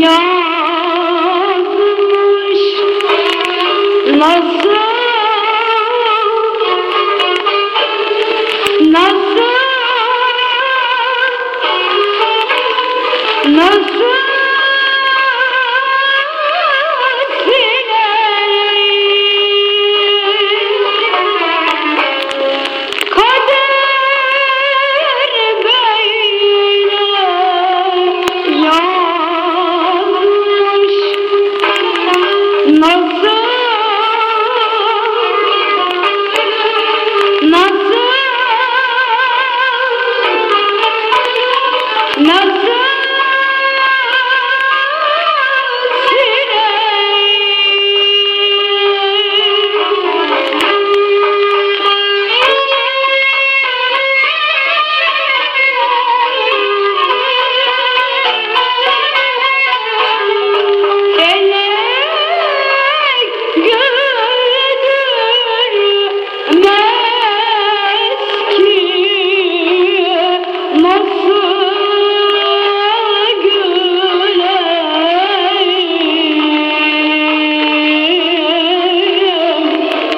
Señor.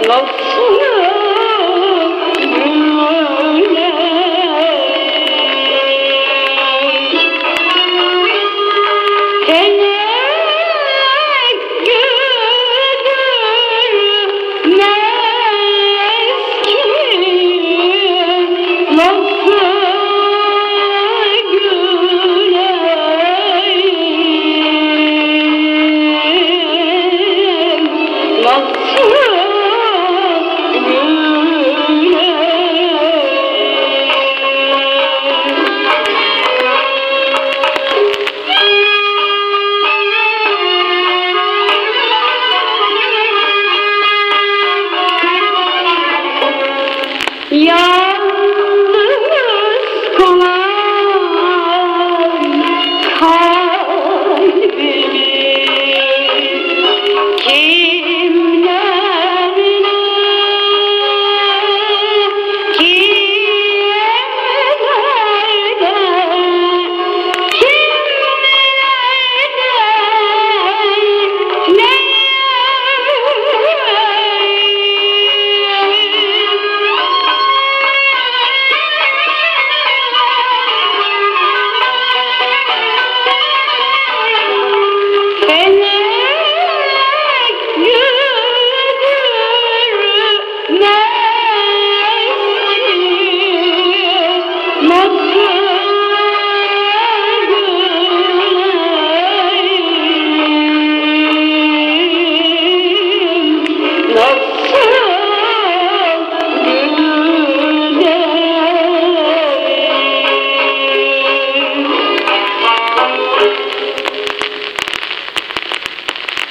most Yeah.